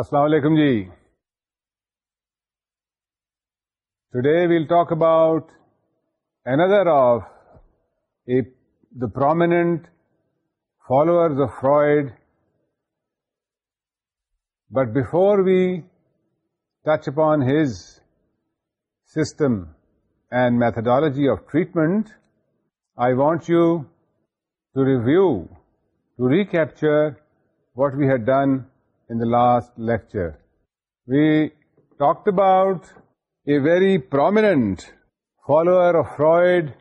السلام علیکم جی today we'll talk about a of a the prominent follower of Freud but before we touch upon his system and methodology of treatment I want you to review to recapture what we had done in the last lecture. We talked about a very prominent follower of Freud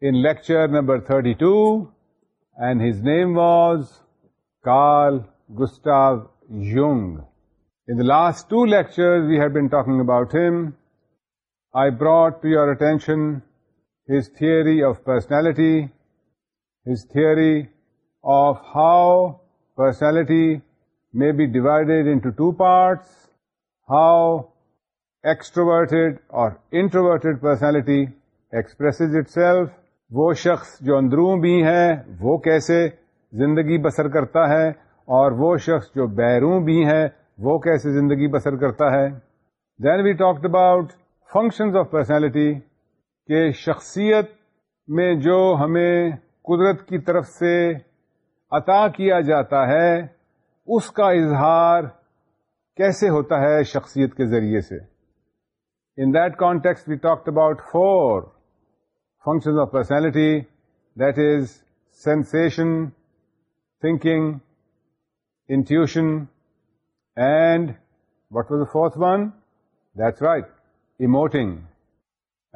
in lecture number 32, and his name was Carl Gustav Jung. In the last two lectures, we have been talking about him. I brought to your attention his theory of personality, his theory of how personality may be divided into two parts how extroverted or introverted personality expresses itself وہ شخص جو اندروں بھی ہے وہ کیسے زندگی بسر کرتا ہے اور وہ شخص جو بیروں بھی ہے وہ کیسے زندگی بسر کرتا ہے then we talked about functions of personality کہ شخصیت میں جو ہمیں قدرت کی طرف سے عطا کیا جاتا ہے اس کا اظہار کیسے ہوتا ہے شخصیت کے ذریعے سے in that context we talk about four function of personality that is sensation thinking intuition and what was the fourth one that's right emoting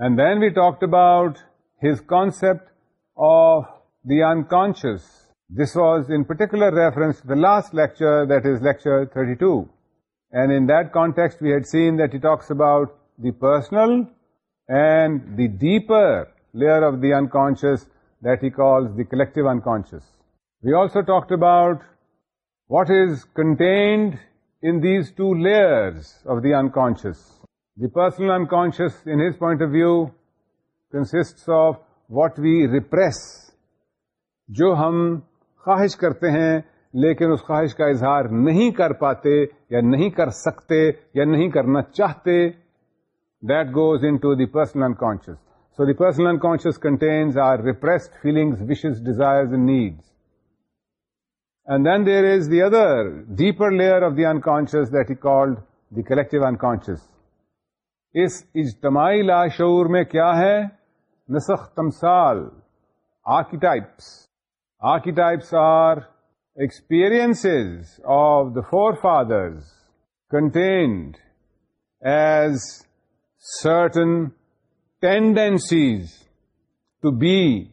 and then we talk about his concept of the unconscious This was in particular reference to the last lecture, that is lecture 32. And in that context, we had seen that he talks about the personal and the deeper layer of the unconscious that he calls the collective unconscious. We also talked about what is contained in these two layers of the unconscious. The personal unconscious, in his point of view, consists of what we repress, jo hum خواہش کرتے ہیں لیکن اس خواہش کا اظہار نہیں کر پاتے یا نہیں کر سکتے یا نہیں کرنا چاہتے that goes in to the personal unconscious so the personal unconscious contains our feelings feeling desires desire needs and then there is the other deeper layer of the unconscious that he called the collective unconscious اس اجتماعی لاشعور میں کیا ہے نسخ تمسال archetypes Archetypes are experiences of the forefathers contained as certain tendencies to be,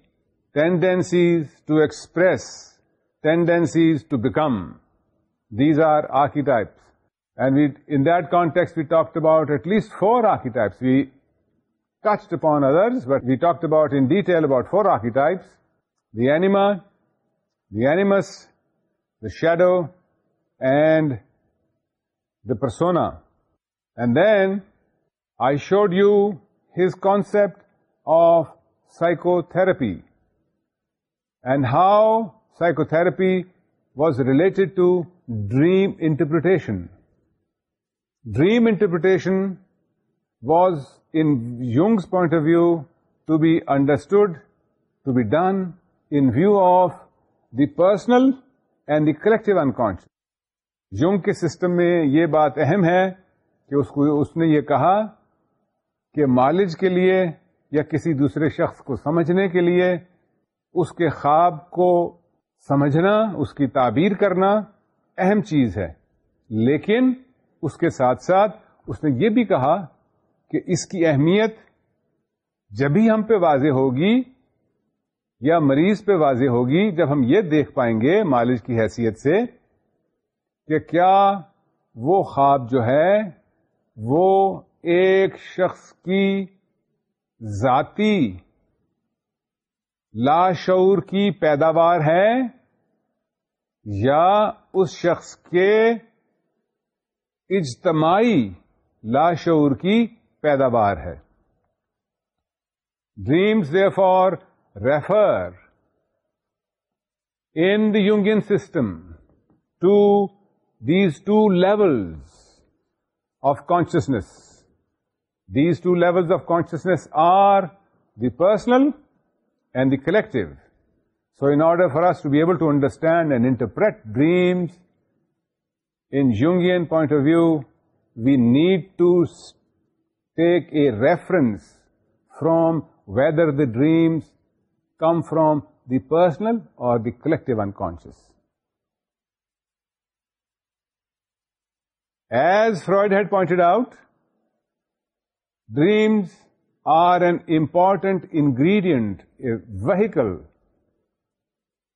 tendencies to express, tendencies to become. These are archetypes. And in that context, we talked about at least 4 archetypes. We touched upon others, but we talked about in detail about 4 archetypes: the anima, the animus, the shadow, and the persona. And then I showed you his concept of psychotherapy and how psychotherapy was related to dream interpretation. Dream interpretation was, in Jung's point of view, to be understood, to be done in view of the personal and the collective unconscious Jung کے system میں یہ بات اہم ہے کہ اس کو اس نے یہ کہا کہ مالج کے لیے یا کسی دوسرے شخص کو سمجھنے کے لیے اس کے خواب کو سمجھنا اس کی تعبیر کرنا اہم چیز ہے لیکن اس کے ساتھ ساتھ اس نے یہ بھی کہا کہ اس کی اہمیت جب ہی ہم پہ واضح ہوگی یا مریض پہ واضح ہوگی جب ہم یہ دیکھ پائیں گے مالج کی حیثیت سے کہ کیا وہ خواب جو ہے وہ ایک شخص کی ذاتی لاشعور کی پیداوار ہے یا اس شخص کے اجتماعی لاشعور کی پیداوار ہے dreams they for refer in the Jungian system to these two levels of consciousness. These two levels of consciousness are the personal and the collective. So in order for us to be able to understand and interpret dreams in Jungian point of view, we need to take a reference from whether the dreams come from the personal or the collective unconscious. As Freud had pointed out, dreams are an important ingredient, a vehicle,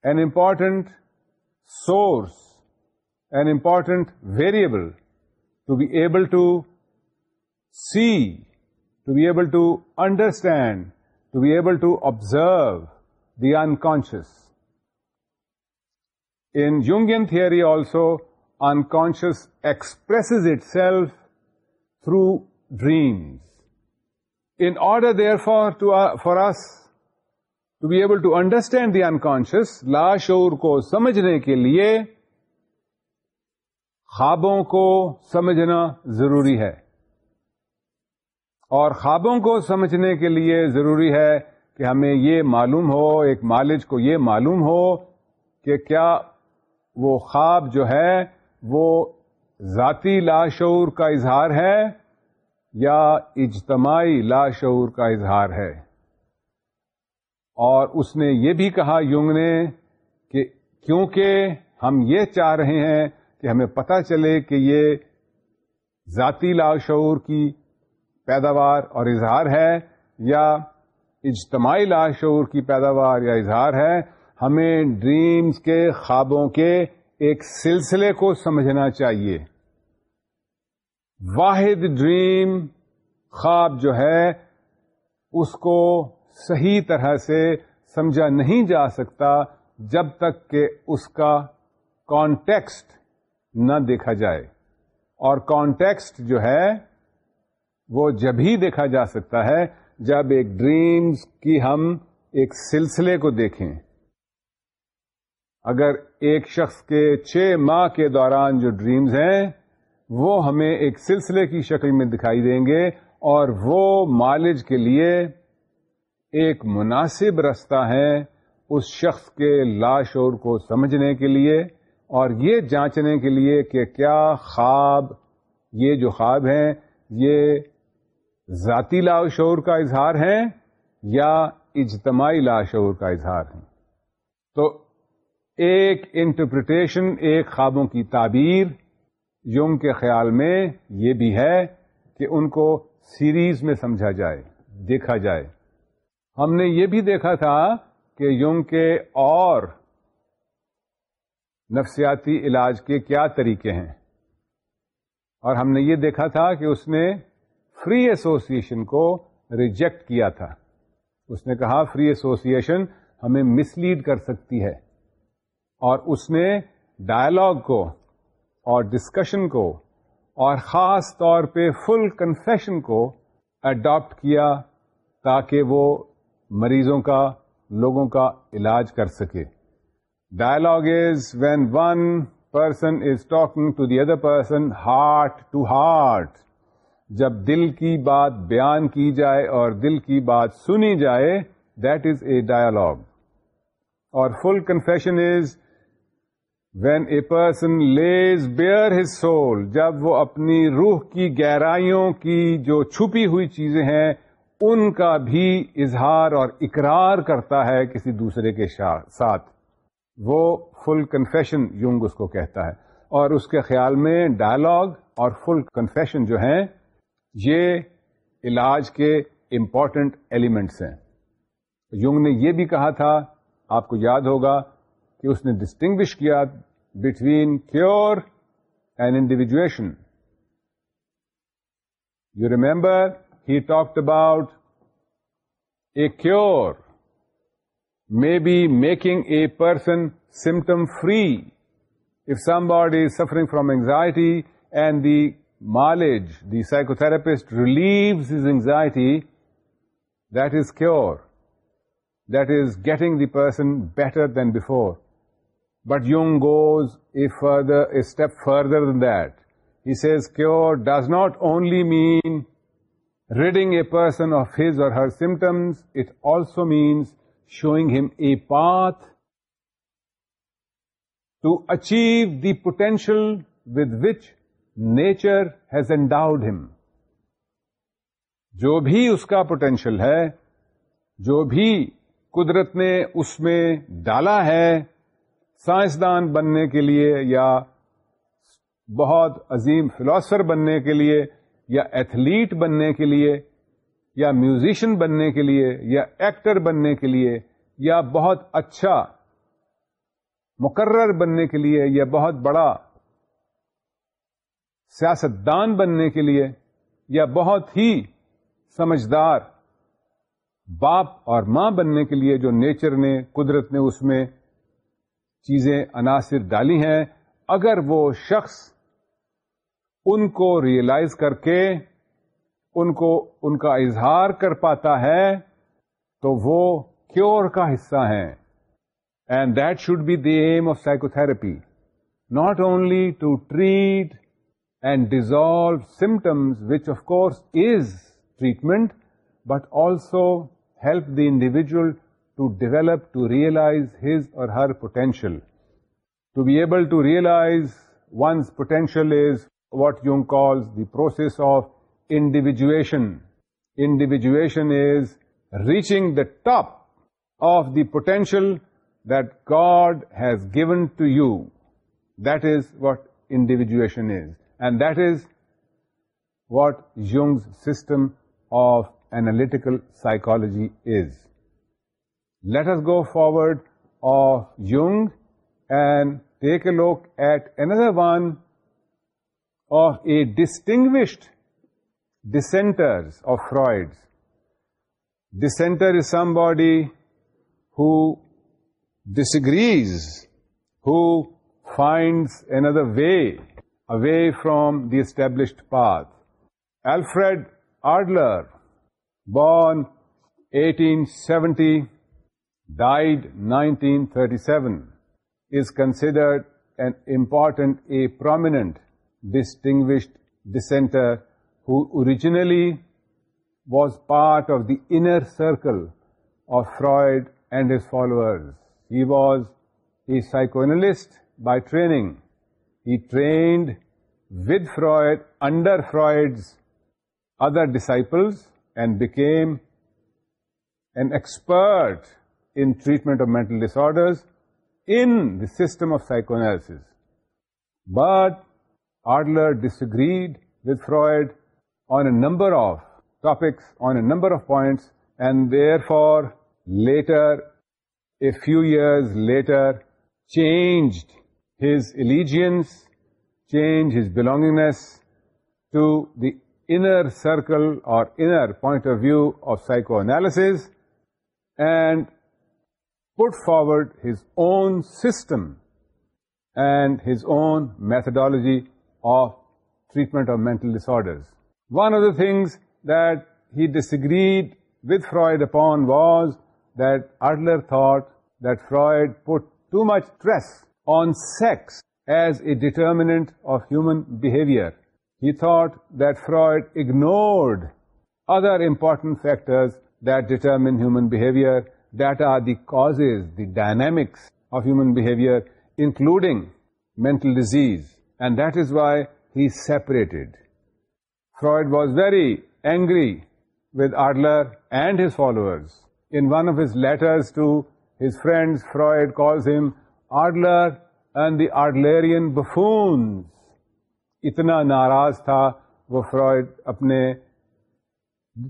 an important source, an important variable to be able to see, to be able to understand, to be able to observe the unconscious in Jungian theory also unconscious expresses itself through dreams in order therefore to for us to be able to understand the unconscious لاشور کو سمجھنے کے لیے خوابوں کو سمجھنا ضروری ہے اور خوابوں کو سمجھنے کے لیے ضروری ہے کہ ہمیں یہ معلوم ہو ایک مالج کو یہ معلوم ہو کہ کیا وہ خواب جو ہے وہ ذاتی لاشعور کا اظہار ہے یا اجتماعی لاشعور کا اظہار ہے اور اس نے یہ بھی کہا یونگ نے کہ کیونکہ ہم یہ چاہ رہے ہیں کہ ہمیں پتہ چلے کہ یہ ذاتی لاشعور کی پیداوار اور اظہار ہے یا اجتماعی لاشعور کی پیداوار یا اظہار ہے ہمیں ڈریمز کے خوابوں کے ایک سلسلے کو سمجھنا چاہیے واحد ڈریم خواب جو ہے اس کو صحیح طرح سے سمجھا نہیں جا سکتا جب تک کہ اس کا کانٹیکسٹ نہ دیکھا جائے اور کانٹیکسٹ جو ہے وہ جب ہی دیکھا جا سکتا ہے جب ایک ڈریمز کی ہم ایک سلسلے کو دیکھیں اگر ایک شخص کے چھ ماہ کے دوران جو ڈریمز ہیں وہ ہمیں ایک سلسلے کی شکل میں دکھائی دیں گے اور وہ مالج کے لیے ایک مناسب رستہ ہے اس شخص کے لاشور کو سمجھنے کے لیے اور یہ جانچنے کے لیے کہ کیا خواب یہ جو خواب ہیں یہ ذاتی لا شعور کا اظہار ہے یا اجتماعی لاشعور کا اظہار ہے تو ایک انٹرپریٹیشن ایک خوابوں کی تعبیر یوم کے خیال میں یہ بھی ہے کہ ان کو سیریز میں سمجھا جائے دیکھا جائے ہم نے یہ بھی دیکھا تھا کہ یوم کے اور نفسیاتی علاج کے کیا طریقے ہیں اور ہم نے یہ دیکھا تھا کہ اس نے فری ایسوسیشن کو ریجیکٹ کیا تھا اس نے کہا فری ایسوسیشن ہمیں مس لیڈ کر سکتی ہے اور اس نے ڈائلگ کو اور ڈسکشن کو اور خاص طور پہ فل کنفیشن کو اڈاپٹ کیا تاکہ وہ مریضوں کا لوگوں کا علاج کر سکے dialogue is when one person is talking to the other person heart to heart جب دل کی بات بیان کی جائے اور دل کی بات سنی جائے دیٹ از اے ڈائلگ اور full confession is when a person lays bare his soul جب وہ اپنی روح کی گہرائیوں کی جو چھپی ہوئی چیزیں ہیں ان کا بھی اظہار اور اقرار کرتا ہے کسی دوسرے کے ساتھ وہ فل کنفیشن یونگ اس کو کہتا ہے اور اس کے خیال میں ڈائلگ اور فل کنفیشن جو ہیں یہ علاج کے امپورٹنٹ ایلیمنٹس ہیں یونگ نے یہ بھی کہا تھا آپ کو یاد ہوگا کہ اس نے ڈسٹنگوش کیا between cure and individuation you remember he talked about a cure may be making a person symptom free of some body suffering from anxiety and the mileage, the psychotherapist relieves his anxiety, that is cure. That is getting the person better than before. But Jung goes a step further than that. He says cure does not only mean ridding a person of his or her symptoms, it also means showing him a path to achieve the potential with which nature has endowed ہم جو بھی اس کا potential ہے جو بھی قدرت نے اس میں ڈالا ہے سائنسدان بننے کے لیے یا بہت عظیم فلاسفر بننے کے لیے یا ایتھلیٹ بننے کے لیے یا میوزیشین بننے کے لیے یا ایکٹر بننے کے لیے یا بہت اچھا مقرر بننے کے لیے یا بہت بڑا سیاست دان بننے کے لیے یا بہت ہی سمجھدار باپ اور ماں بننے کے لیے جو نیچر نے قدرت نے اس میں چیزیں عناصر ڈالی ہیں اگر وہ شخص ان کو ریئلائز کر کے ان کو ان کا اظہار کر پاتا ہے تو وہ کیور کا حصہ ہیں and that should be the aim of psychotherapy not only to treat and dissolve symptoms, which of course is treatment, but also help the individual to develop, to realize his or her potential. To be able to realize one's potential is what Jung calls the process of individuation. Individuation is reaching the top of the potential that God has given to you. That is what individuation is. And that is what Jung's system of analytical psychology is. Let us go forward of Jung and take a look at another one of a distinguished dissenters of Freud's. Dissenter is somebody who disagrees, who finds another way, away from the established path. Alfred Adler, born 1870, died 1937, is considered an important, a prominent, distinguished dissenter who originally was part of the inner circle of Freud and his followers. He was a psychoanalyst by training he trained with Freud, under Freud's other disciples, and became an expert in treatment of mental disorders in the system of psychoanalysis. But Adler disagreed with Freud on a number of topics, on a number of points, and therefore later, a few years later, changed his allegiance, change his belongingness to the inner circle or inner point of view of psychoanalysis, and put forward his own system and his own methodology of treatment of mental disorders. One of the things that he disagreed with Freud upon was that Adler thought that Freud put too much stress on sex as a determinant of human behavior. He thought that Freud ignored other important factors that determine human behavior, that are the causes, the dynamics of human behavior, including mental disease. And that is why he separated. Freud was very angry with Adler and his followers. In one of his letters to his friends, Freud calls him Adler and the Adlerian buffoon اتنا ناراض تھا وہ fried اپنے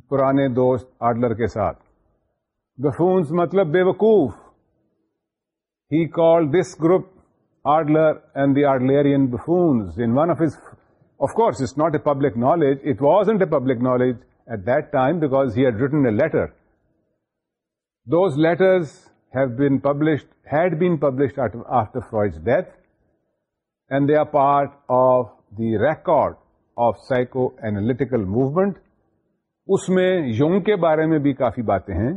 پرانے دوست Adler کے ساتھ بفونس مطلب بے وقوف ہی call this group Adler and the Adlerian buffoons in one of his of course not a public knowledge it wasn't a public knowledge at that time because he had written a letter those letters after after death and and are part of the record of psycho psychoanalytical movement. اس میں Jung کے بارے میں بھی کافی باتیں ہیں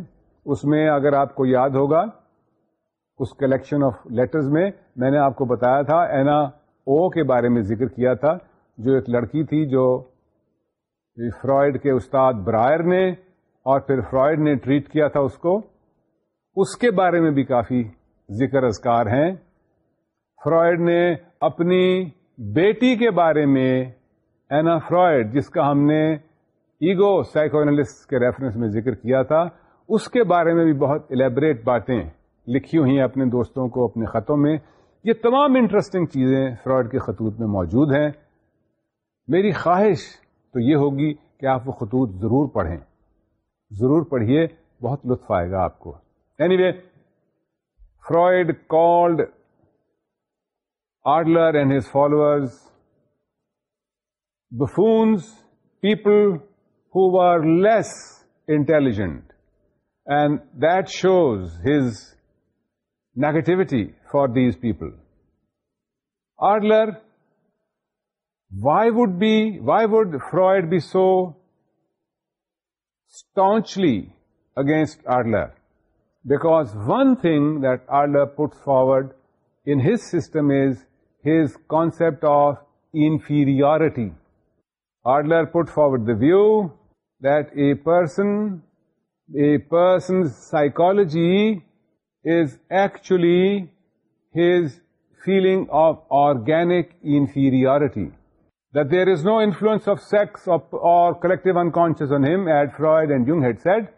اس میں اگر آپ کو یاد ہوگا اس کلیکشن آف لیٹرز میں میں نے آپ کو بتایا تھا اینا او کے بارے میں ذکر کیا تھا جو ایک لڑکی تھی جو فرائڈ کے استاد برائر نے اور پھر فرائڈ نے ٹریٹ کیا تھا اس کو اس کے بارے میں بھی کافی ذکر اذکار ہیں فرائڈ نے اپنی بیٹی کے بارے میں اینا فرائڈ جس کا ہم نے ایگو سائیکو اینالسٹ کے ریفرنس میں ذکر کیا تھا اس کے بارے میں بھی بہت الیبریٹ باتیں لکھی ہوئی ہیں اپنے دوستوں کو اپنے خطوں میں یہ تمام انٹرسٹنگ چیزیں فرائڈ کے خطوط میں موجود ہیں میری خواہش تو یہ ہوگی کہ آپ وہ خطوط ضرور پڑھیں ضرور پڑھیے بہت لطف آئے گا آپ کو Anyway, Freud called Adler and his followers buffoons, people who were less intelligent, and that shows his negativity for these people. Adler, why would Freud be so staunchly against Adler? because one thing that Adler puts forward in his system is his concept of inferiority. Adler put forward the view that a person's psychology is actually his feeling of organic inferiority, that there is no influence of sex or collective unconscious on him, as Freud and Jung had said,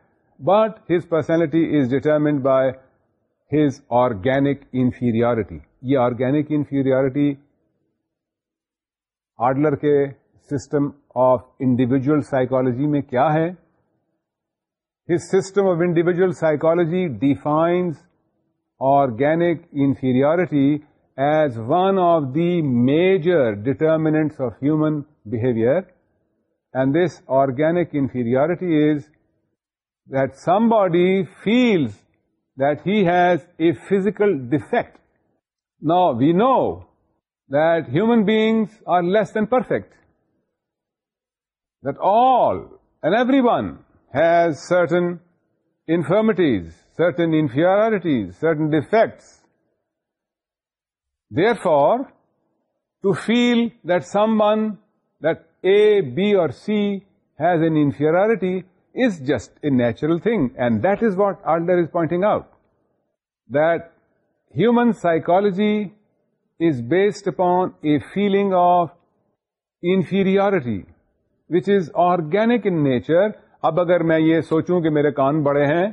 but his personality is determined by his organic inferiority یہ organic inferiority Adler کے system of individual psychology میں کیا ہے his system of individual psychology defines organic inferiority as one of the major determinant of human behaviour and this organic inferiority is that somebody feels that he has a physical defect. Now, we know that human beings are less than perfect, that all and everyone has certain infirmities, certain inferiorities, certain defects. Therefore, to feel that someone, that A, B or C has an inferiority just a natural thing and that is what Adler is pointing that human psychology is based upon a feeling of inferiority which is organic in nature اب اگر میں یہ سوچوں کہ میرے کان بڑے ہیں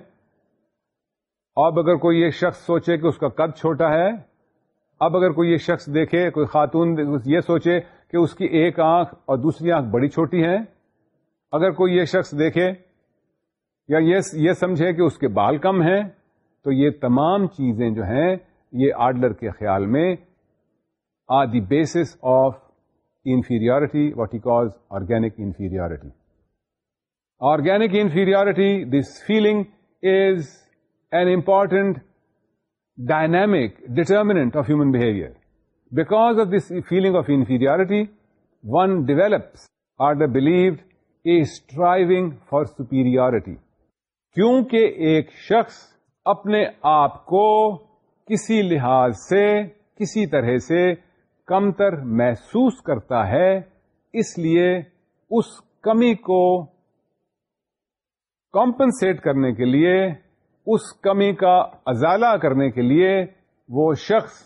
اب اگر کوئی یہ شخص سوچے کہ اس کا قد چھوٹا ہے اب اگر کوئی یہ شخص دیکھے کوئی خاتون یہ سوچے کہ اس کی ایک آنکھ اور دوسری آنکھ بڑی چھوٹی ہے اگر کوئی یہ شخص دیکھے یا یہ سمجھے کہ اس کے بال کم ہیں تو یہ تمام چیزیں جو ہیں یہ آڈلر کے خیال میں are the basis of inferiority what he calls organic inferiority organic inferiority this feeling is an important dynamic determinant of human behaviour because of this feeling of inferiority one develops or believed believe striving for superiority کیونکہ ایک شخص اپنے آپ کو کسی لحاظ سے کسی طرح سے کمتر محسوس کرتا ہے اس لیے اس کمی کو کمپنسیٹ کرنے کے لیے اس کمی کا ازالہ کرنے کے لیے وہ شخص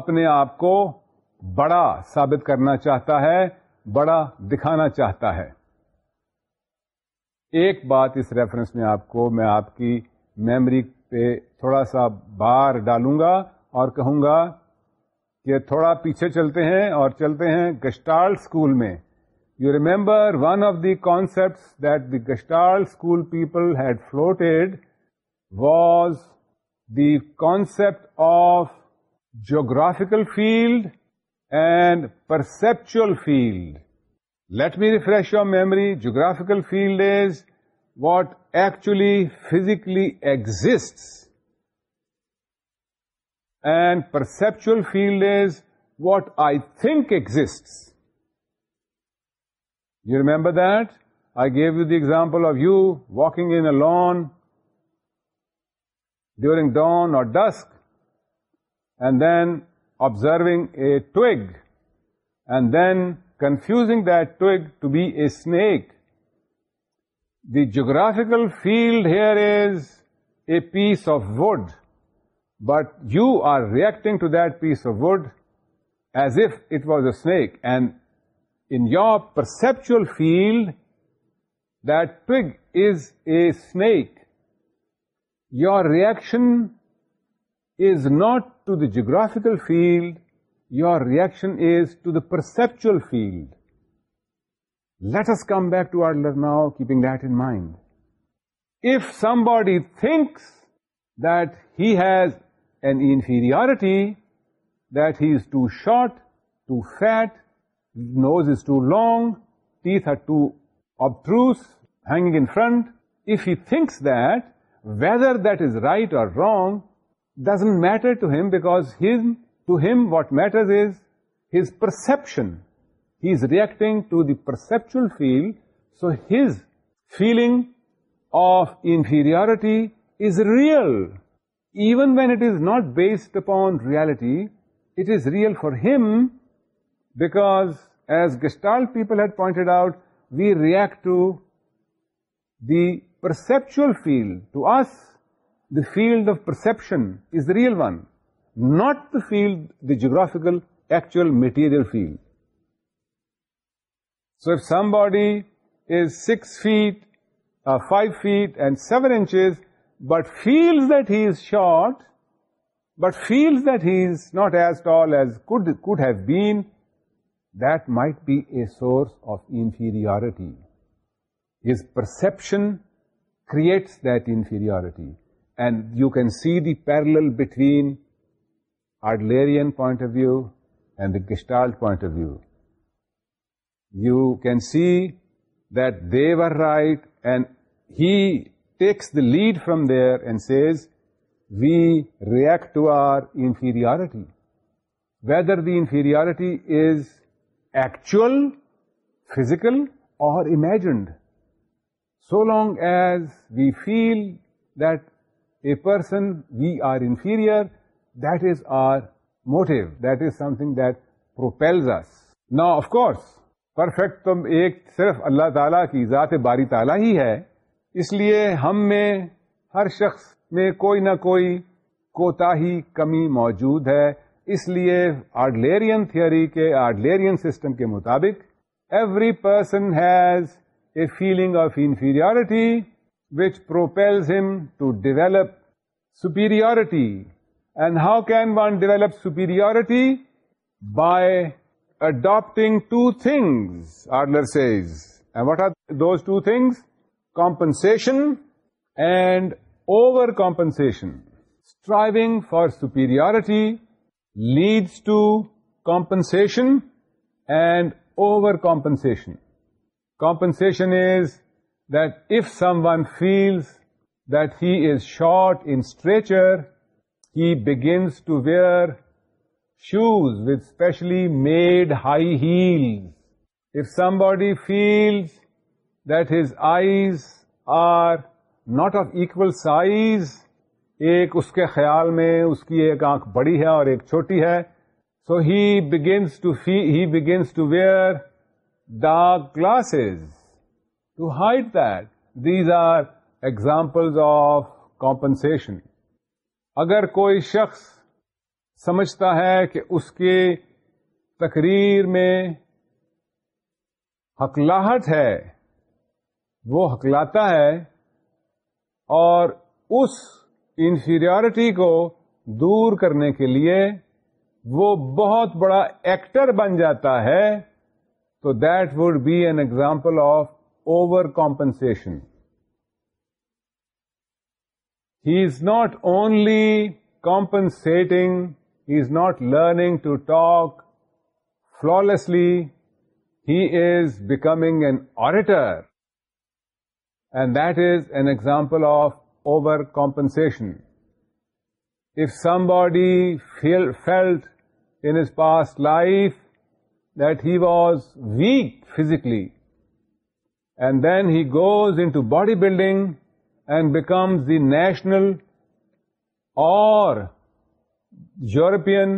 اپنے آپ کو بڑا ثابت کرنا چاہتا ہے بڑا دکھانا چاہتا ہے ایک بات اس ریفرنس میں آپ کو میں آپ کی میمری پہ تھوڑا سا بار ڈالوں گا اور کہوں گا کہ تھوڑا پیچھے چلتے ہیں اور چلتے ہیں گسٹال اسکول میں you remember one of the concept that the Gestalt school people had floated was the concept of geographical field and perceptual field Let me refresh your memory. Geographical field is what actually physically exists, and perceptual field is what I think exists. You remember that? I gave you the example of you walking in a lawn during dawn or dusk, and then observing a twig, and then confusing that twig to be a snake. The geographical field here is a piece of wood, but you are reacting to that piece of wood as if it was a snake, and in your perceptual field, that twig is a snake. Your reaction is not to the geographical field, your reaction is to the perceptual field. Let us come back to Adler now, keeping that in mind. If somebody thinks that he has an inferiority, that he is too short, too fat, nose is too long, teeth are too obtruse, hanging in front, if he thinks that, whether that is right or wrong, doesn't matter to him, because his to him, what matters is his perception. He is reacting to the perceptual field, so his feeling of inferiority is real. Even when it is not based upon reality, it is real for him because, as Gestalt people had pointed out, we react to the perceptual field. To us, the field of perception is the real one not the field, the geographical, actual material field. So if somebody is 6 feet, uh, 5 feet and 7 inches, but feels that he is short, but feels that he is not as tall as could have been, that might be a source of inferiority. His perception creates that inferiority. And you can see the parallel between Adlerian point of view and the Gestalt point of view. You can see that they were right, and he takes the lead from there and says, we react to our inferiority, whether the inferiority is actual, physical, or imagined. So long as we feel that a person, we are inferior, that is our motto that is something that propels نا of course perfect تو ایک صرف اللہ تعالیٰ کی ذات باری تعالیٰ ہی ہے اس لیے ہم میں ہر شخص میں کوئی نہ کوئی کوتا ہی کمی موجود ہے اس لیے آرڈلیرین تھیوری کے آرڈلیرین سسٹم کے مطابق every person has a feeling of inferiority which propels ہم to develop superiority And how can one develop superiority? By adopting two things, Adler says. And what are those two things? Compensation and overcompensation. Striving for superiority leads to compensation and overcompensation. Compensation is that if someone feels that he is short in stature, he begins to wear shoes with specially made high heels if somebody feels that his eyes are not of equal size ایک اس کے خیال میں اس کی ایک آنکھ بڑی ہے اور ایک چھوٹی ہے so he begins to he begins to wear dark glasses to hide that these are examples of compensation اگر کوئی شخص سمجھتا ہے کہ اس کے تقریر میں حکلاہٹ ہے وہ حکلاتا ہے اور اس انفیریٹی کو دور کرنے کے لیے وہ بہت بڑا ایکٹر بن جاتا ہے تو that would be an example of over compensation he is not only compensating, he is not learning to talk flawlessly, he is becoming an orator. And that is an example of overcompensation. If somebody felt in his past life that he was weak physically, and then he goes into bodybuilding and becomes the national or European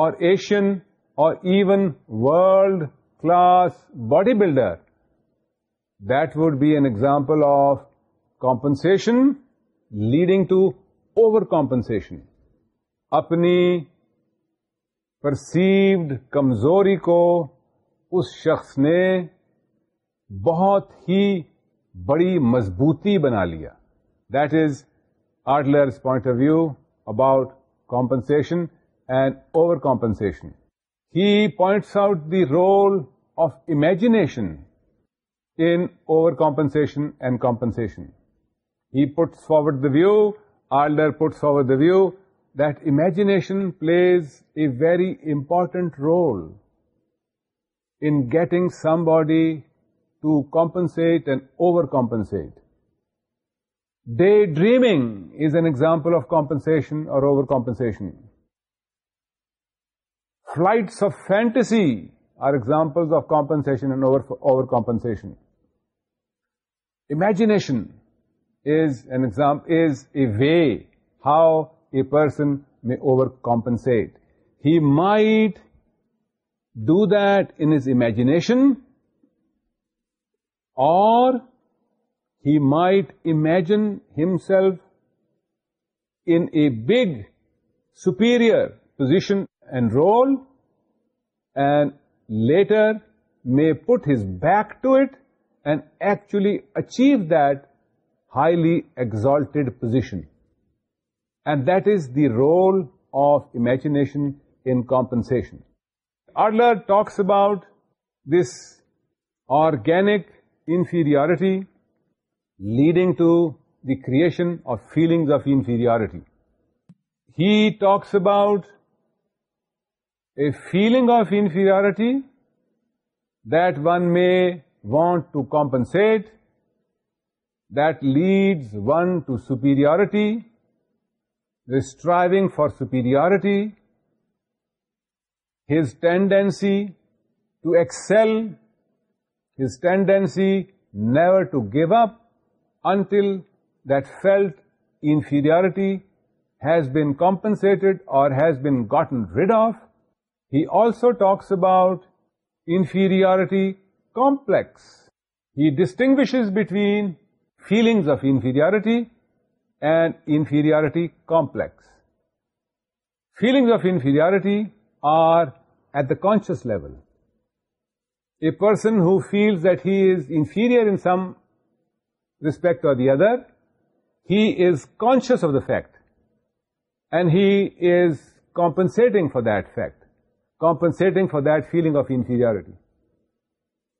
or Asian or even world class bodybuilder that would be an example of compensation leading to overcompensation اپنی perceived کمزوری کو اس شخص نے بہت ہی بڑی مضبوطی بنا لیا that is Adler's point of view about compensation and over compensation he points out the role of imagination in over compensation and compensation he puts forward the view Adler puts forward the view that imagination plays a very important role in getting somebody to compensate and overcompensate. Daydreaming is an example of compensation or overcompensation. Flights of fantasy are examples of compensation and overcompensation. Imagination is an example, is a way how a person may overcompensate. He might do that in his imagination, or he might imagine himself in a big, superior position and role, and later may put his back to it and actually achieve that highly exalted position. And that is the role of imagination in compensation. Adler talks about this organic inferiority leading to the creation of feeling of inferiority talks about a feeling of inferiority then میں want to compensate that one to superiority striving for superiority's tendency to excel his tendency never to give up until that felt inferiority has been compensated or has been gotten rid of. He also talks about inferiority complex. He distinguishes between feelings of inferiority and inferiority complex. Feelings of inferiority are at the conscious level a person who feels that he is inferior in some respect or the other, he is conscious of the fact and he is compensating for that fact, compensating for that feeling of inferiority.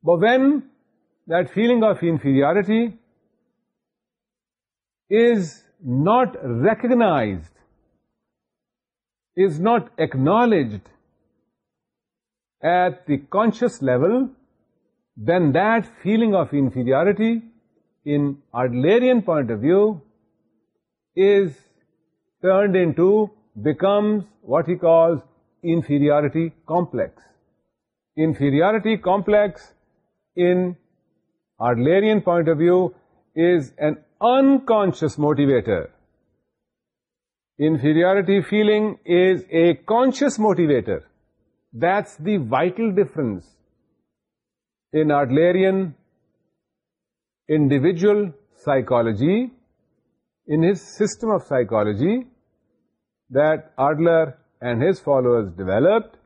But when that feeling of inferiority is not recognized, is not acknowledged at the conscious level, then that feeling of inferiority in Adlerian point of view is turned into, becomes what he calls inferiority complex. Inferiority complex in Adlerian point of view is an unconscious motivator. Inferiority feeling is a conscious motivator. That's the vital difference in Adlerian individual psychology, in his system of psychology that Adler and his followers developed.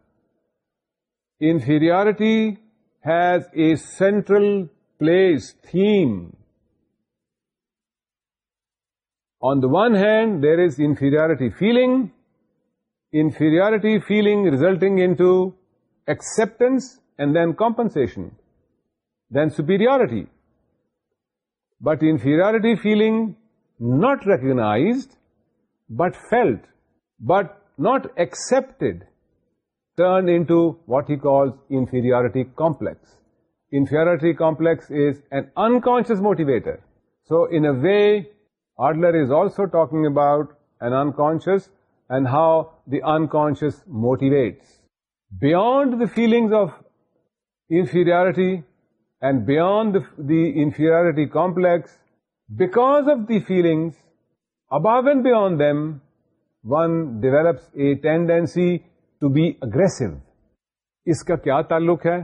Inferiority has a central place, theme. On the one hand, there is inferiority feeling, inferiority feeling resulting into acceptance and then compensation, then superiority. But inferiority feeling not recognized, but felt, but not accepted, turned into what he calls inferiority complex. Inferiority complex is an unconscious motivator. So in a way, Adler is also talking about an unconscious how an unconscious motivates beyond the feeling of inferiority and beyond the inferiority complex because of the feelings above and beyond them one develops a tendency to be aggressive اس کا کیا تعلق ہے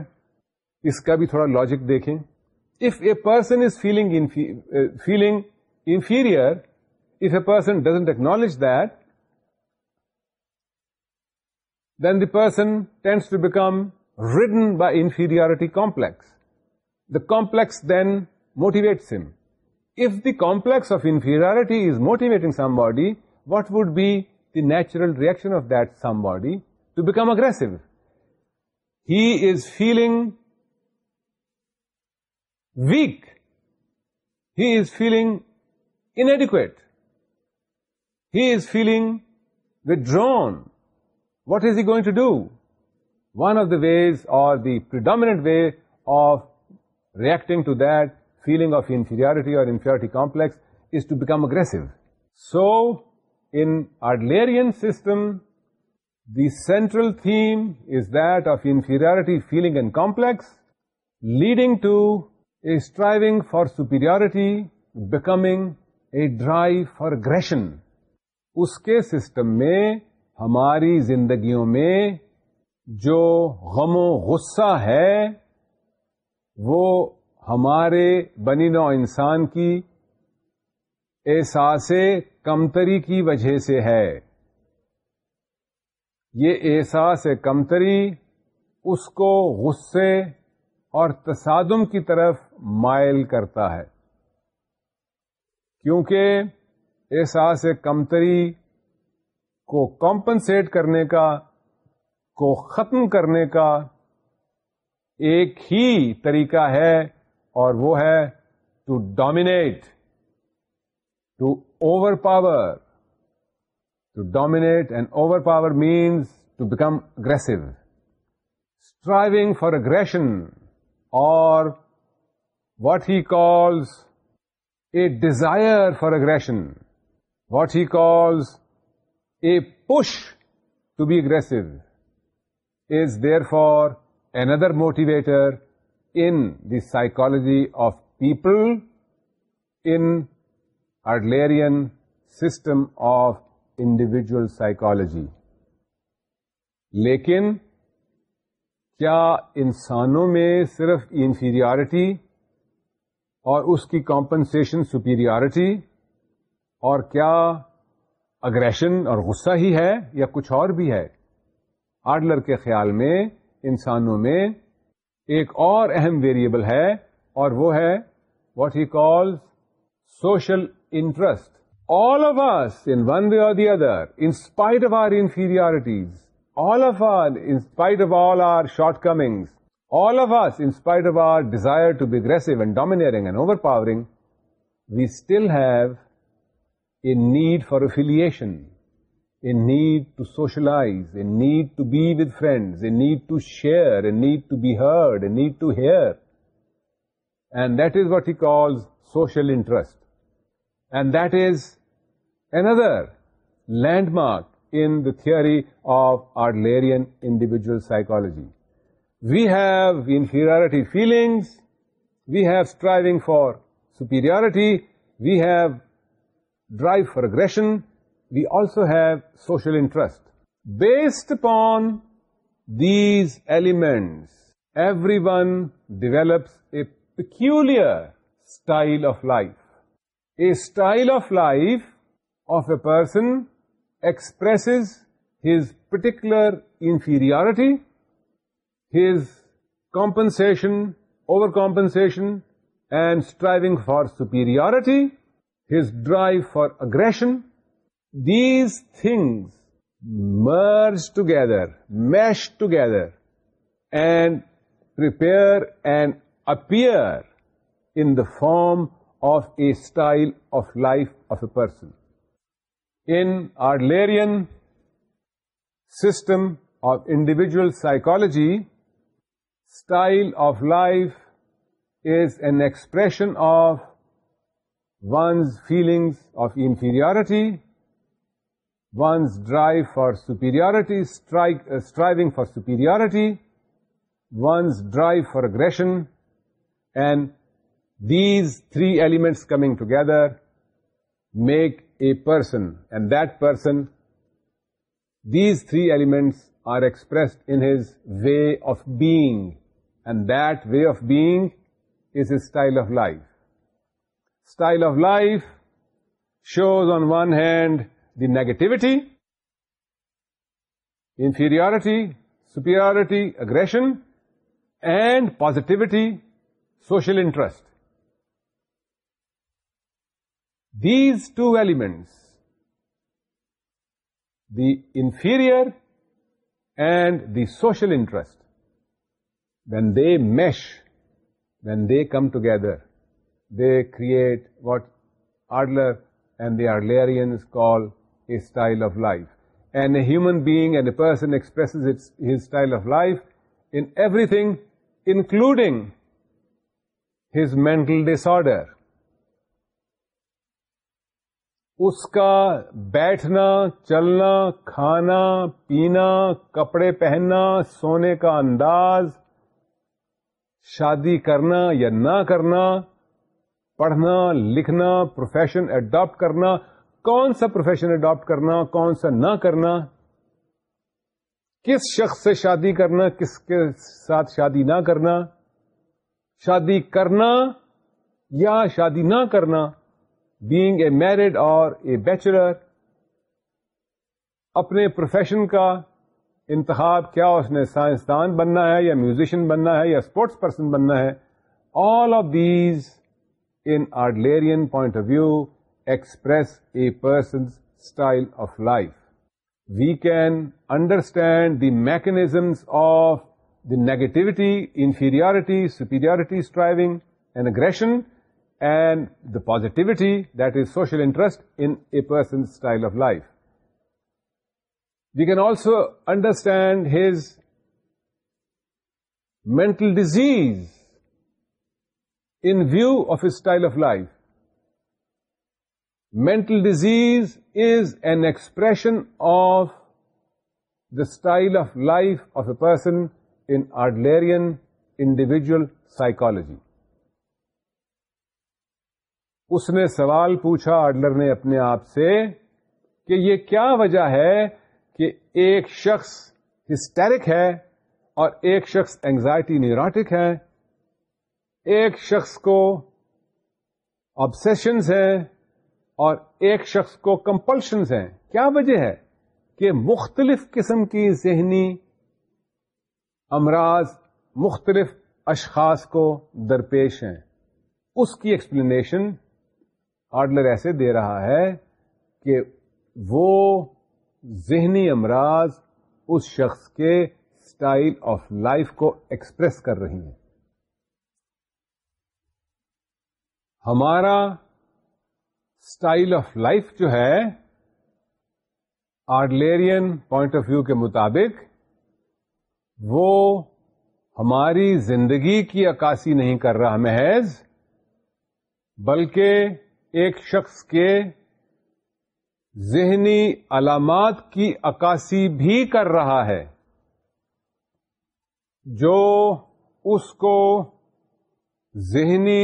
اس کا بھی تھوڑا logic دیکھیں if a person is feeling feeling inferior if a person doesn't acknowledge that then the person tends to become ridden by inferiority complex. The complex then motivates him. If the complex of inferiority is motivating somebody, what would be the natural reaction of that somebody? To become aggressive. He is feeling weak. He is feeling inadequate. He is feeling withdrawn. What is he going to do one of the ways or the dominant way of relating to that feeling of inferiority or central theme is that of inferiority feeling and complex leading to either for superiority becoming a drive for aggression اس کے سم میں ہماری زندگیوں میں جو غم و غصہ ہے وہ ہمارے بنی نو انسان کی احساس کمتری کی وجہ سے ہے یہ احساس کمتری اس کو غصے اور تصادم کی طرف مائل کرتا ہے کیونکہ احساس کمتری کو کمپنسیٹ کرنے کا کو ختم کرنے کا ایک ہی طریقہ ہے اور وہ ہے to dominate to overpower to dominate and overpower means to become aggressive striving for aggression اور what he calls a desire for aggression what he calls push to be aggressive is there for inner motivator in the psychology of people Adler system of individual psychology لیکن کیا انسانوں میں صرف انفیریٹی اور اس کی compensation superiority اور کیا aggression اور غصہ ہی ہے یا کچھ اور بھی ہے آڈلر کے خیال میں انسانوں میں ایک اور اہم ویریبل ہے اور وہ ہے what he call social interest all of us in one way are the other in spite of our inferiorities all of our in spite of all our shortcoming all of us in spite of our desire to be aggressive and domineering and overpowering we still have a need for affiliation, a need to socialize, a need to be with friends, a need to share, a need to be heard, a need to hear. And that is what he calls social interest. And that is another landmark in the theory of Adlerian individual psychology. We have inferiority feelings, we have striving for superiority, we have drive for aggression, we also have social interest. Based upon these elements, everyone develops a peculiar style of life. A style of life of a person expresses his particular inferiority, his compensation, overcompensation, and striving for superiority, his drive for aggression, these things merge together, mesh together, and prepare and appear in the form of a style of life of a person. In Adlerian system of individual psychology, style of life is an expression of one's feelings of inferiority, one's drive for superiority, uh, striving for superiority, one's drive for aggression, and these three elements coming together make a person, and that person, these three elements are expressed in his way of being, and that way of being is his style of life style of life shows on one hand the negativity, inferiority, superiority, aggression, and positivity, social interest. These two elements, the inferior and the social interest, when they mesh, when they come together, they create what Adler and the Adlerians call a style of life. And a human being and a person expresses its, his style of life in everything, including his mental disorder. اس کا بیٹھنا چلنا کھانا پینا کپڑے پہننا سونے کا انداز شادی کرنا یا نہ کرنا پڑھنا لکھنا پروفیشن اڈاپٹ کرنا کون سا پروفیشن اڈاپٹ کرنا کون سا نہ کرنا کس شخص سے شادی کرنا کس کے ساتھ شادی نہ کرنا شادی کرنا یا شادی نہ کرنا being a married or a bachelor اپنے پروفیشن کا انتخاب کیا اس نے سائنسدان بننا ہے یا میوزیشین بننا ہے یا اسپورٹس پرسن بننا ہے all of these in Adlerian point of view, express a person's style of life. We can understand the mechanisms of the negativity, inferiority, superiority, striving, and aggression, and the positivity, that is social interest, in a person's style of life. We can also understand his mental disease in view of his style of life Mental disease is an expression of the style of life of a person in Adlerian individual psychology. اس نے سوال پوچھا Adler نے اپنے آپ سے کہ یہ کیا وجہ ہے کہ ایک شخص ہسٹیرک ہے اور ایک شخص اینگزائٹی نیوراٹک ہے ایک شخص کو آبسیشنز ہیں اور ایک شخص کو کمپلشنز ہیں کیا وجہ ہے کہ مختلف قسم کی ذہنی امراض مختلف اشخاص کو درپیش ہیں اس کی ایکسپلینیشن آڈلر ایسے دے رہا ہے کہ وہ ذہنی امراض اس شخص کے اسٹائل آف لائف کو ایکسپریس کر رہی ہیں ہمارا اسٹائل آف لائف جو ہے آرلیرین پوائنٹ آف ویو کے مطابق وہ ہماری زندگی کی عکاسی نہیں کر رہا محض بلکہ ایک شخص کے ذہنی علامات کی عکاسی بھی کر رہا ہے جو اس کو ذہنی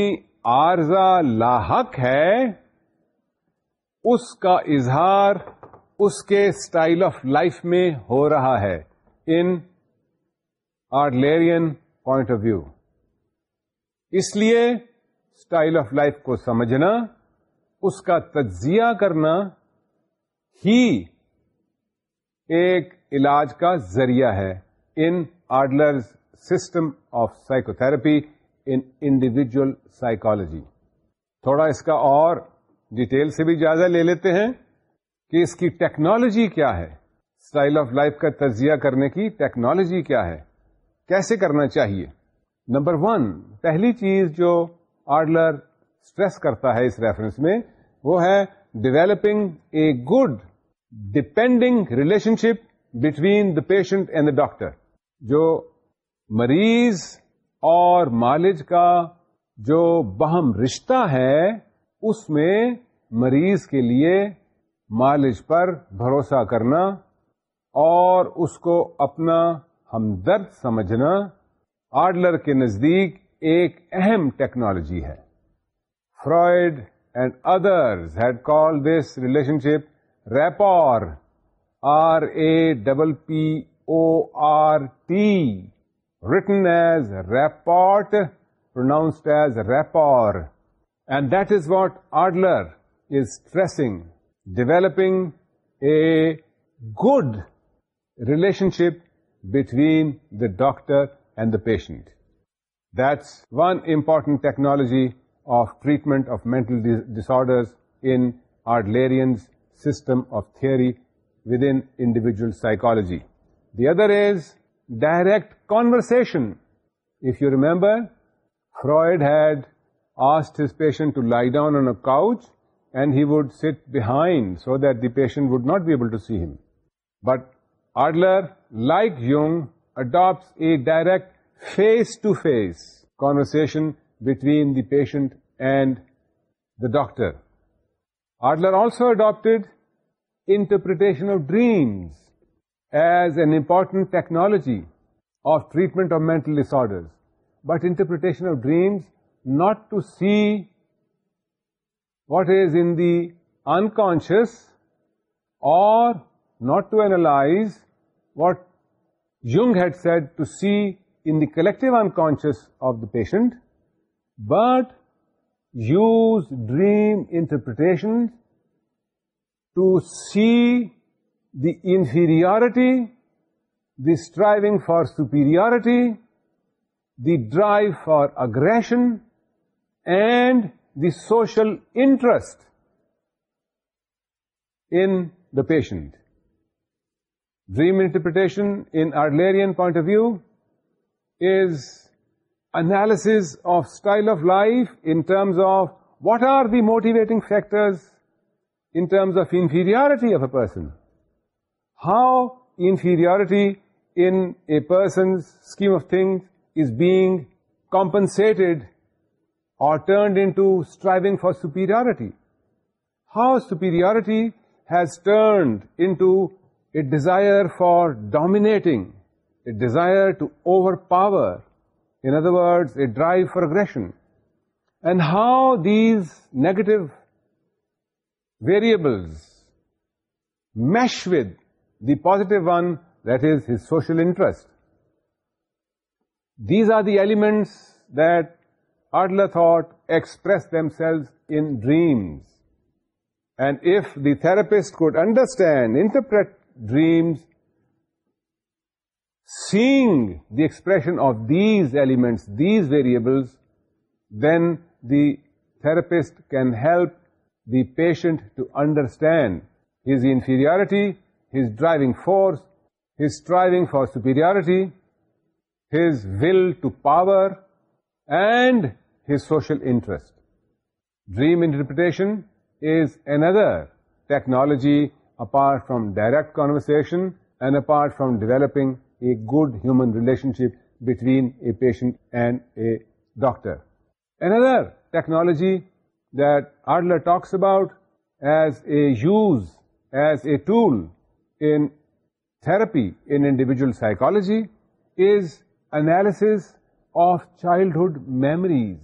عارضہ لاحق ہے اس کا اظہار اس کے اسٹائل آف لائف میں ہو رہا ہے in Adlerian point of view اس لیے اسٹائل آف لائف کو سمجھنا اس کا تجزیہ کرنا ہی ایک علاج کا ذریعہ ہے in Adler's system of psychotherapy in individual psychology تھوڑا اس کا اور ڈیٹیل سے بھی جائزہ لے لیتے ہیں کہ اس کی ٹیکنالوجی کیا ہے اسٹائل آف لائف کا تجزیہ کرنے کی ٹیکنالوجی کیا ہے کیسے کرنا چاہیے نمبر ون پہلی چیز جو آرڈلر اسٹریس کرتا ہے اس ریفرنس میں وہ ہے developing a good depending relationship between the patient and the doctor جو مریض اور مالج کا جو بہم رشتہ ہے اس میں مریض کے لیے مالج پر بھروسہ کرنا اور اس کو اپنا ہمدرد سمجھنا آڈلر کے نزدیک ایک اہم ٹیکنالوجی ہے Freud and other this relationship rapport R A double P O R T written as rapport, pronounced as rapport. And that is what Adler is stressing, developing a good relationship between the doctor and the patient. That's one important technology of treatment of mental disorders in Adlerian's system of theory within individual psychology. The other is direct conversation. If you remember, Freud had asked his patient to lie down on a couch and he would sit behind so that the patient would not be able to see him. But Adler, like Jung, adopts a direct face-to-face conversation between the patient and the doctor. Adler also adopted interpretation of dreams as an important technology of treatment of mental disorders, but interpretation of dreams not to see what is in the unconscious, or not to analyze what Jung had said to see in the collective unconscious of the patient, but use dream interpretations to see the inferiority, the striving for superiority, the drive for aggression, and the social interest in the patient. Dream interpretation, in Adlerian point of view, is analysis of style of life in terms of what are the motivating factors in terms of inferiority of a person how inferiority in a person's scheme of things is being compensated or turned into striving for superiority. How superiority has turned into a desire for dominating, a desire to overpower, in other words, a drive for aggression. And how these negative variables mesh with the positive one, that is his social interest. These are the elements that Adler thought express themselves in dreams. And if the therapist could understand, interpret dreams, seeing the expression of these elements, these variables, then the therapist can help the patient to understand his inferiority his driving force, his striving for superiority, his will to power, and his social interest. Dream interpretation is another technology apart from direct conversation and apart from developing a good human relationship between a patient and a doctor. Another technology that Adler talks about as a tool in therapy in individual psychology is analysis of childhood memories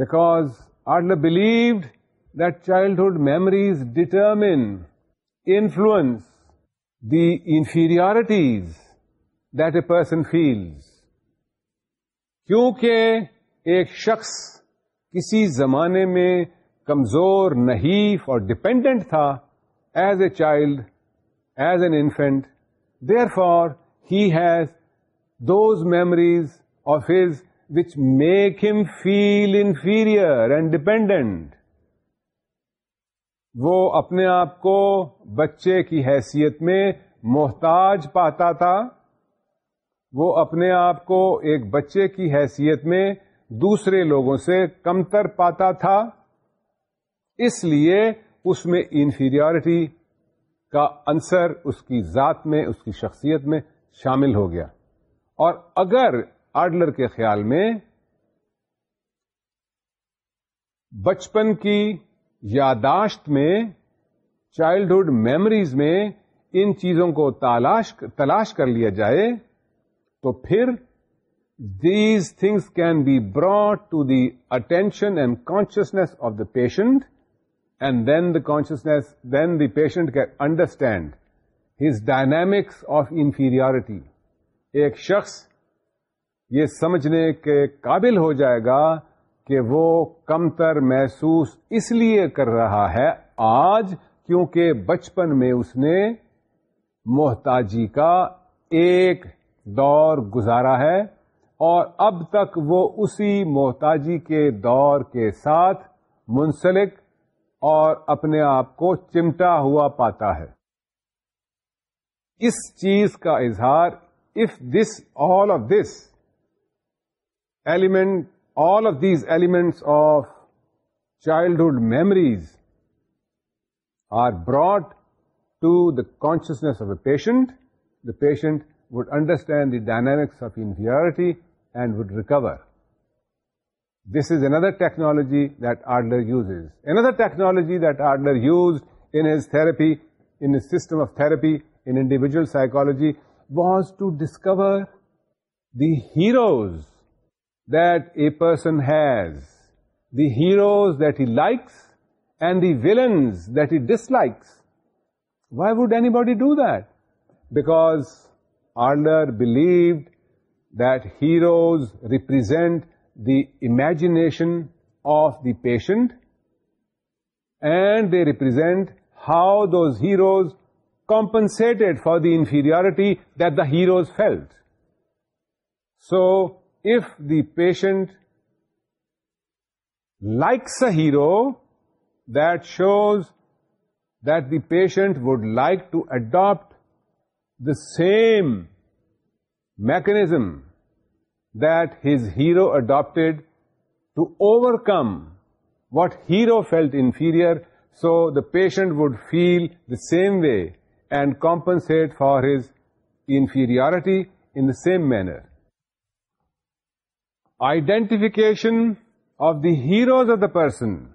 because Adler believed that childhood memories determine, influence the inferiorities that a person feels. کیونکہ ایک شخص کسی زمانے میں کمزور نحیف اور dependent تھا as a child as an infant therefore has those memories of his which make him feel inferior and dependent وہ اپنے آپ کو بچے کی حیثیت میں محتاج پاتا تھا وہ اپنے آپ کو ایک بچے کی حیثیت میں دوسرے لوگوں سے کمتر پاتا تھا اس لیے اس میں انفیریٹی کا انصر اس کی ذات میں اس کی شخصیت میں شامل ہو گیا اور اگر آڈلر کے خیال میں بچپن کی یاداشت میں چائلڈہڈ میموریز میں ان چیزوں کو تلاش تلاش کر لیا جائے تو پھر these things can be brought to the attention and consciousness of the patient then the consciousness, then the patient can understand his dynamics of inferiority ایک شخص یہ سمجھنے کے قابل ہو جائے گا کہ وہ کم تر محسوس اس لیے کر رہا ہے آج کیونکہ بچپن میں اس نے محتاجی کا ایک دور گزارا ہے اور اب تک وہ اسی محتاجی کے دور کے ساتھ منسلک اور اپنے آپ کو چمٹا ہوا پاتا ہے اس چیز کا اظہار of this all of this element all of these elements of childhood memories are brought to the consciousness of a patient the patient would understand the dynamics of inferiority and would recover This is another technology that Adler uses. Another technology that Adler used in his therapy, in his system of therapy, in individual psychology, was to discover the heroes that a person has, the heroes that he likes and the villains that he dislikes. Why would anybody do that? Because Adler believed that heroes represent the imagination of the patient, and they represent how those heroes compensated for the inferiority that the heroes felt. So, if the patient likes a hero, that shows that the patient would like to adopt the same mechanism that his hero adopted to overcome what hero felt inferior, so the patient would feel the same way and compensate for his inferiority in the same manner. Identification of the heroes of the person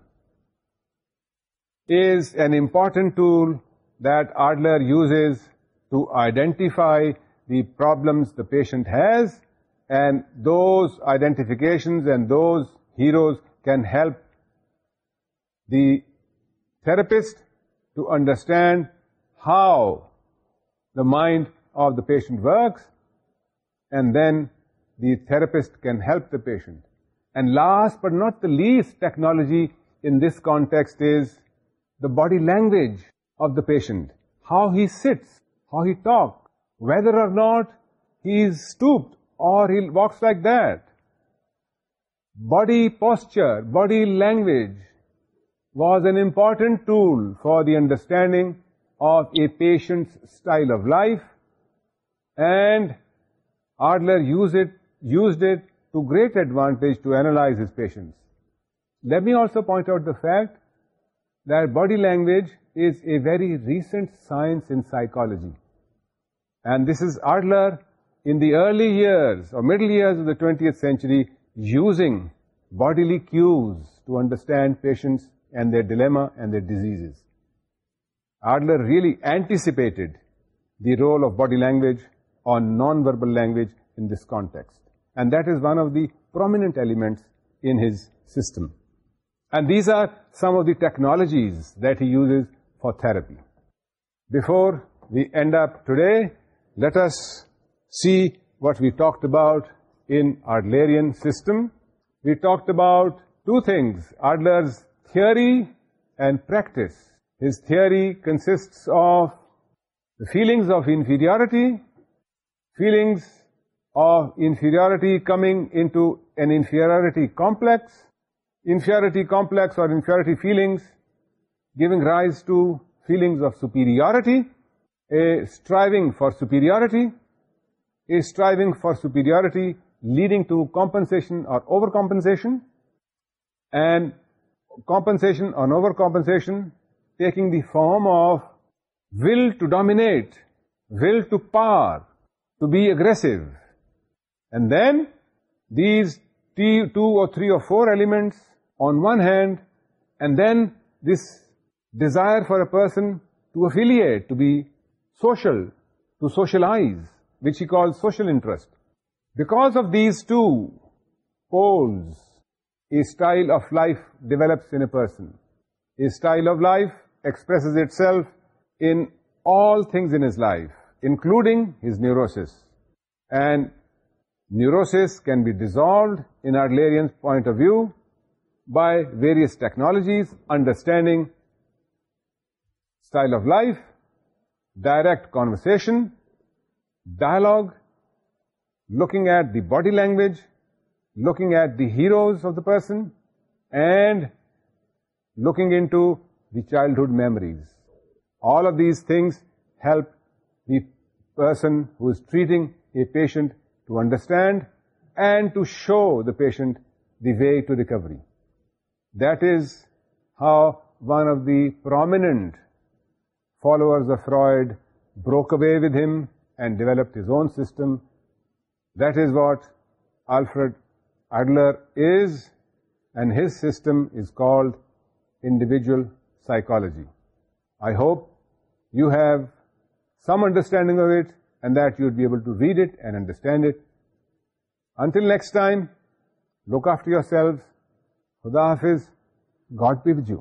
is an important tool that Adler uses to identify the problems the patient has and those identifications and those heroes can help the therapist to understand how the mind of the patient works, and then the therapist can help the patient. And last but not the least, technology in this context is the body language of the patient. How he sits, how he talks, whether or not he is stooped or he walks like that. Body posture, body language was an important tool for the understanding of a patient's style of life, and Adler used it to great advantage to analyze his patients. Let me also point out the fact that body language is a very recent science in psychology, and this is Adler in the early years or middle years of the 20th century using bodily cues to understand patients and their dilemma and their diseases. Adler really anticipated the role of body language or non-verbal language in this context. And that is one of the prominent elements in his system. And these are some of the technologies that he uses for therapy. Before we end up today, let us See what we talked about in Adlerian system. We talked about two things, Adler's theory and practice. His theory consists of the feelings of inferiority, coming into an inferiority complex or inferiority feelings, giving rise to feelings of superiority, a striving for superiority, is striving for superiority, leading to compensation or overcompensation, and compensation or overcompensation taking the form of will to dominate, will to power, to be aggressive. And then these two or three or four elements on one hand, and then this desire for a person to affiliate, to be social, to socialize, which he calls social interest. Because of these two poles, a style of life develops in a person. A style of life expresses itself in all things in his life, including his neurosis. And neurosis can be dissolved, in Adlerian's point of view, by various technologies, understanding style of life, direct conversation, dialogue, looking at the body language, looking at the heroes of the person, and looking into the childhood memories. All of these things help the person who is treating a patient to understand and to show the patient the way to recovery. That is how one of the prominent followers of Freud broke away with him and developed his own system. That is what Alfred Adler is, and his system is called individual psychology. I hope you have some understanding of it and that you'd be able to read it and understand it. Until next time, look after yourselves. Khuda Hafiz. God be with you.